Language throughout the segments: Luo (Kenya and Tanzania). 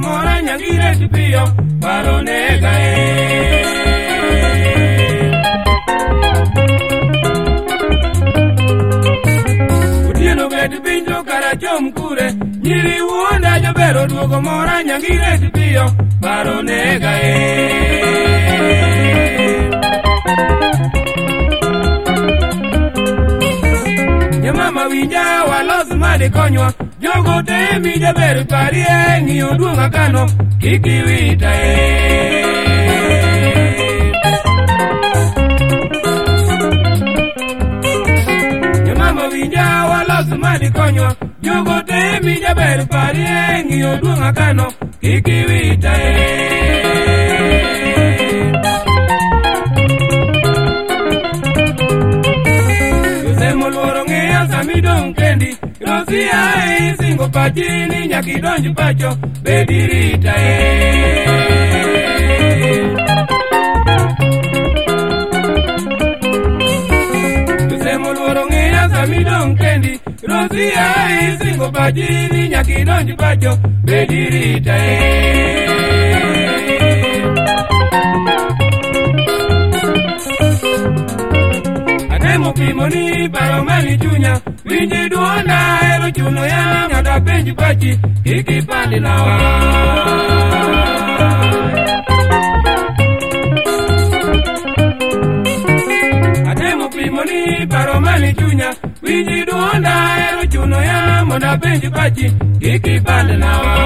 komora nyagire sipio paro negae otieno bed pinjo karachom kure nyiri wuonda jobero duogo mora nyagire sipio paro negae thank you ijawa los mari konywa jogo te mi jaber parieng yoduong' akano kikiwita e Madi konywa, jogo te mi jaber parieng yoduong' akano kikiwita e mkendi rosia singo pachini nyakidonji pacho bedirita eh. midonkendi rosia singo pachini nyakidonji pacho bedirita e. Eh. Juno yani nyaka penji pachi kiki lawa Atemo pimoni paromani chunya Wiji duonda ero chuno yana moda penji pachi kiki lawa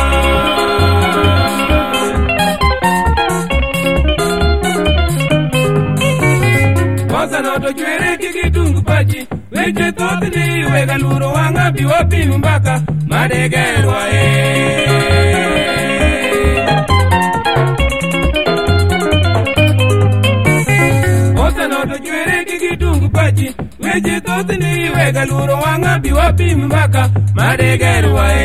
Cosa chwere kiki teche thothni wega luro wang'a bi wapim mbaka madegerwa e eh. osenodo chwere gi gitung pachi weche thothni wega luro wang'a bi wapim mbaka madegerwa e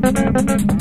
Thank you.